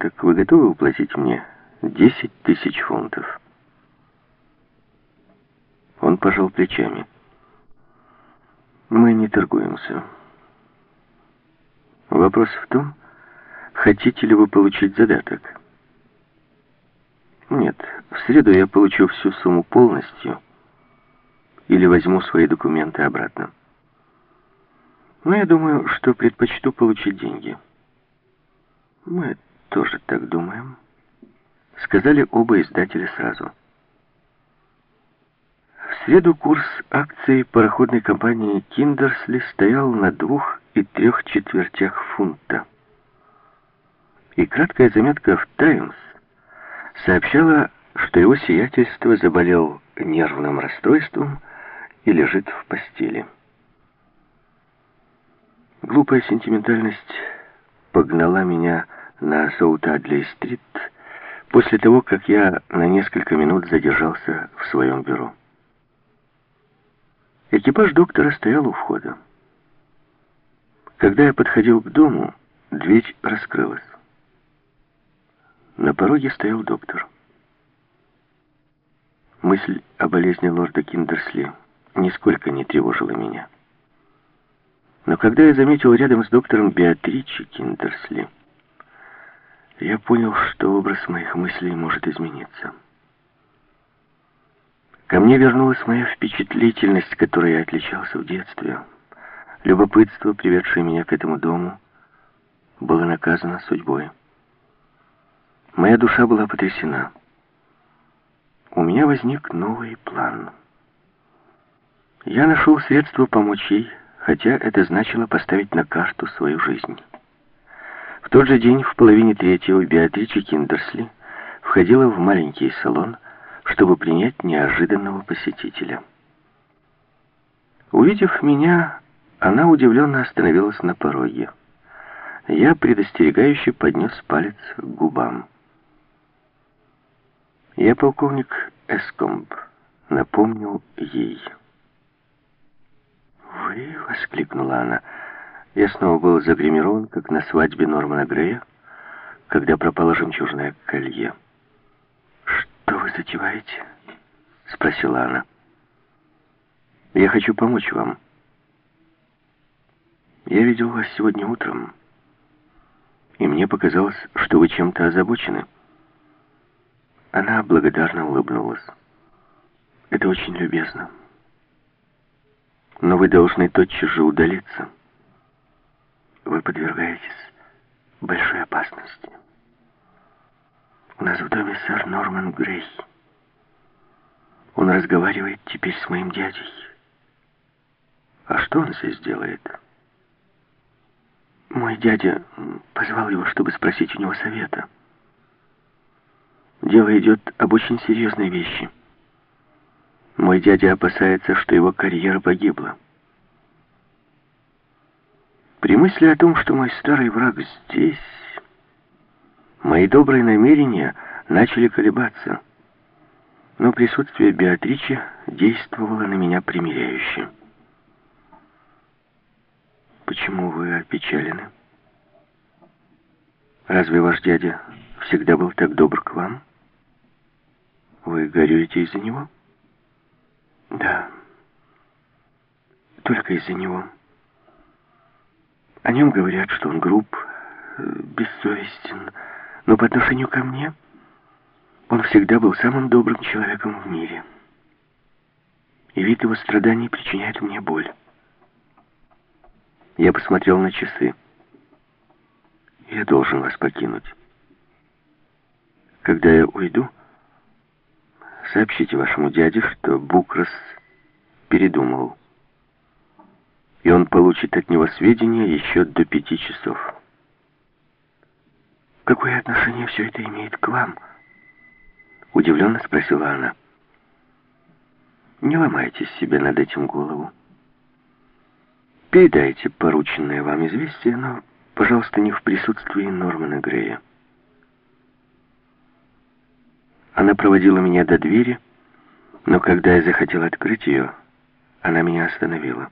Так вы готовы уплатить мне 10 тысяч фунтов?» Он пожал плечами. «Мы не торгуемся. Вопрос в том, хотите ли вы получить задаток?» «Нет, в среду я получу всю сумму полностью или возьму свои документы обратно. Но я думаю, что предпочту получить деньги». «Мы тоже так думаем», — сказали оба издателя сразу. В среду курс акций пароходной компании «Киндерсли» стоял на двух и трех четвертях фунта. И краткая заметка в «Таймс» сообщала, что его сиятельство заболел нервным расстройством и лежит в постели. Глупая сентиментальность погнала меня на Саутадли-стрит после того, как я на несколько минут задержался в своем бюро. Экипаж доктора стоял у входа. Когда я подходил к дому, дверь раскрылась. На пороге стоял доктор. Мысль о болезни лорда Киндерсли нисколько не тревожила меня. Но когда я заметил рядом с доктором Беатричи Киндерсли, я понял, что образ моих мыслей может измениться. Ко мне вернулась моя впечатлительность, которой я отличался в детстве. Любопытство, приведшее меня к этому дому, было наказано судьбой. Моя душа была потрясена. У меня возник новый план. Я нашел средство помочь ей, хотя это значило поставить на карту свою жизнь. Тот же день, в половине третьего, Беатрича Киндерсли входила в маленький салон, чтобы принять неожиданного посетителя. Увидев меня, она удивленно остановилась на пороге. Я предостерегающе поднес палец к губам. «Я полковник Эскомб», — напомнил ей. «Вы?» — воскликнула она. Я снова был загримирован, как на свадьбе Нормана Грея, когда пропало жемчужное колье. «Что вы затеваете?» — спросила она. «Я хочу помочь вам. Я видел вас сегодня утром, и мне показалось, что вы чем-то озабочены». Она благодарно улыбнулась. «Это очень любезно. Но вы должны тотчас же удалиться. Вы подвергаетесь большой опасности». У нас в доме сэр Норман Грей. Он разговаривает теперь с моим дядей. А что он здесь делает? Мой дядя позвал его, чтобы спросить у него совета. Дело идет об очень серьезной вещи. Мой дядя опасается, что его карьера погибла. При мысли о том, что мой старый враг здесь... Мои добрые намерения начали колебаться, но присутствие Беатричи действовало на меня примиряюще. «Почему вы опечалены? Разве ваш дядя всегда был так добр к вам? Вы горюете из-за него?» «Да, только из-за него. О нем говорят, что он груб, бессовестен, но по отношению ко мне он всегда был самым добрым человеком в мире. И вид его страданий причиняет мне боль. Я посмотрел на часы. Я должен вас покинуть. Когда я уйду, сообщите вашему дяде, что Букрас передумал. И он получит от него сведения еще до пяти часов. «Какое отношение все это имеет к вам?» Удивленно спросила она. «Не ломайте себе над этим голову. Передайте порученное вам известие, но, пожалуйста, не в присутствии Нормана Грея». Она проводила меня до двери, но когда я захотел открыть ее, она меня остановила.